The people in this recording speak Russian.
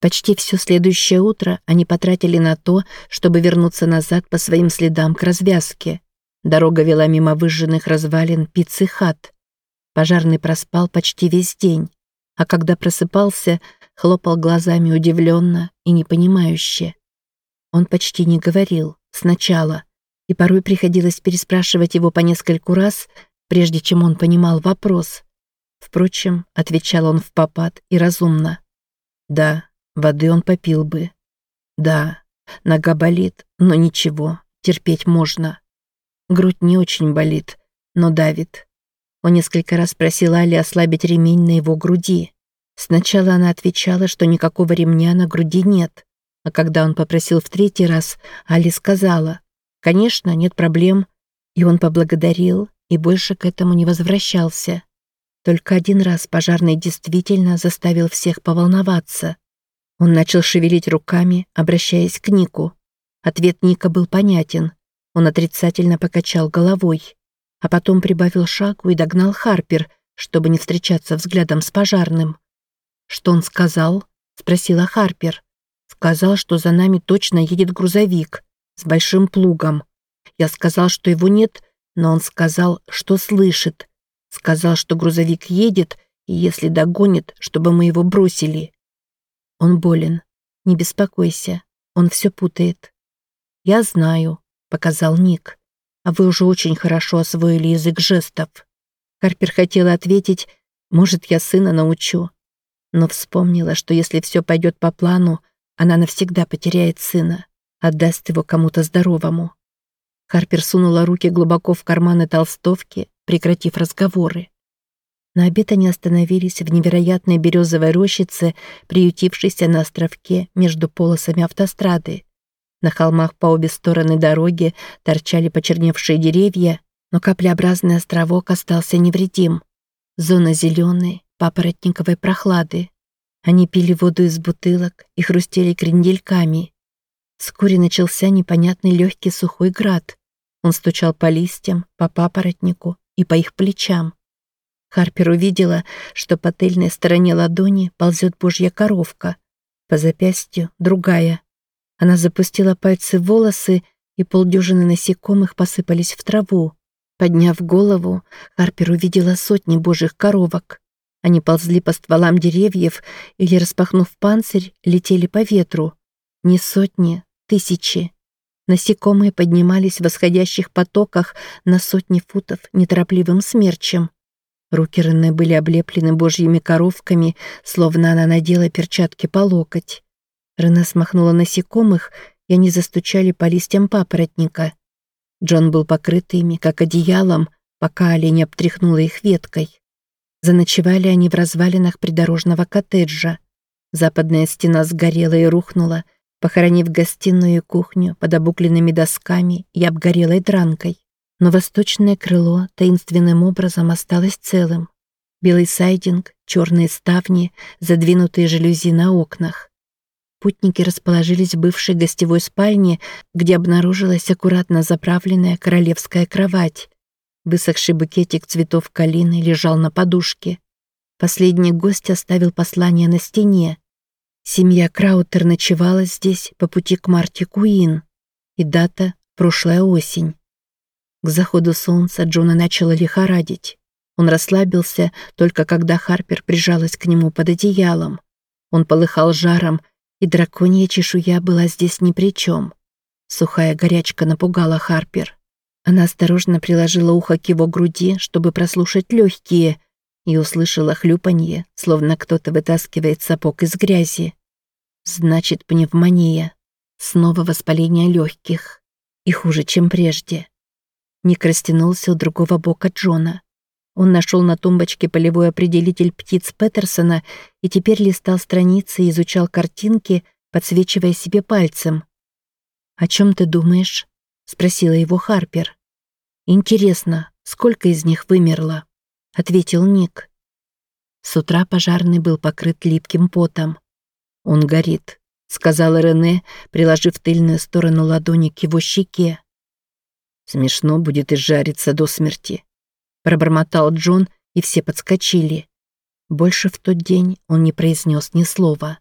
Почти все следующее утро они потратили на то, чтобы вернуться назад по своим следам к развязке. Дорога вела мимо выжженных развалин пиццы хат. Пожарный проспал почти весь день, а когда просыпался, хлопал глазами удивленно и непонимающе. Он почти не говорил сначала, и порой приходилось переспрашивать его по нескольку раз, прежде чем он понимал вопрос. Впрочем, отвечал он в попад и разумно. Да, воды он попил бы. Да, нога болит, но ничего, терпеть можно. Грудь не очень болит, но давит. Он несколько раз просил Али ослабить ремень на его груди. Сначала она отвечала, что никакого ремня на груди нет. А когда он попросил в третий раз, Али сказала, «Конечно, нет проблем». И он поблагодарил и больше к этому не возвращался. Только один раз пожарный действительно заставил всех поволноваться. Он начал шевелить руками, обращаясь к Нику. Ответ Ника был понятен. Он отрицательно покачал головой а потом прибавил шагу и догнал Харпер, чтобы не встречаться взглядом с пожарным. «Что он сказал?» — спросила Харпер. «Сказал, что за нами точно едет грузовик с большим плугом. Я сказал, что его нет, но он сказал, что слышит. Сказал, что грузовик едет, и если догонит, чтобы мы его бросили. Он болен. Не беспокойся, он все путает. Я знаю, показал Ник а вы уже очень хорошо освоили язык жестов». Харпер хотела ответить, «Может, я сына научу». Но вспомнила, что если все пойдет по плану, она навсегда потеряет сына, отдаст его кому-то здоровому. Харпер сунула руки глубоко в карманы толстовки, прекратив разговоры. На обед они остановились в невероятной березовой рощице, приютившейся на островке между полосами автострады. На холмах по обе стороны дороги торчали почерневшие деревья, но каплеобразный островок остался невредим. Зона зеленой, папоротниковой прохлады. Они пили воду из бутылок и хрустели крендельками. Вскоре начался непонятный легкий сухой град. Он стучал по листьям, по папоротнику и по их плечам. Харпер увидела, что по тыльной стороне ладони ползет божья коровка, по запястью другая. Она запустила пальцы в волосы, и полдюжины насекомых посыпались в траву. Подняв голову, Харпер увидела сотни божьих коровок. Они ползли по стволам деревьев или, распахнув панцирь, летели по ветру. Не сотни, тысячи. Насекомые поднимались в восходящих потоках на сотни футов неторопливым смерчем. Руки Рене были облеплены божьими коровками, словно она надела перчатки по локоть. Рене смахнула насекомых, и они застучали по листьям папоротника. Джон был покрыт ими, как одеялом, пока олень обтряхнула их веткой. Заночевали они в развалинах придорожного коттеджа. Западная стена сгорела и рухнула, похоронив гостиную и кухню под обугленными досками и обгорелой дранкой. Но восточное крыло таинственным образом осталось целым. Белый сайдинг, черные ставни, задвинутые жалюзи на окнах. Путники расположились в бывшей гостевой спальне, где обнаружилась аккуратно заправленная королевская кровать. Высохший букетик цветов калины лежал на подушке. Последний гость оставил послание на стене. Семья Краутер ночевала здесь по пути к Марти Куин. И дата — прошлая осень. К заходу солнца Джона начала лихорадить. Он расслабился только когда Харпер прижалась к нему под одеялом. Он полыхал жаром, и драконья чешуя была здесь ни при чем. Сухая горячка напугала Харпер. Она осторожно приложила ухо к его груди, чтобы прослушать легкие, и услышала хлюпанье, словно кто-то вытаскивает сапог из грязи. Значит, пневмония. Снова воспаление легких. И хуже, чем прежде. Ник растянулся у другого бока Джона. Он нашел на тумбочке полевой определитель птиц Петерсона и теперь листал страницы и изучал картинки, подсвечивая себе пальцем. «О чем ты думаешь?» — спросила его Харпер. «Интересно, сколько из них вымерло?» — ответил Ник. С утра пожарный был покрыт липким потом. «Он горит», — сказала Рене, приложив тыльную сторону ладони к его щеке. «Смешно будет изжариться до смерти», Пробормотал Джон, и все подскочили. Больше в тот день он не произнес ни слова.